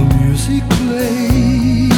the music plays.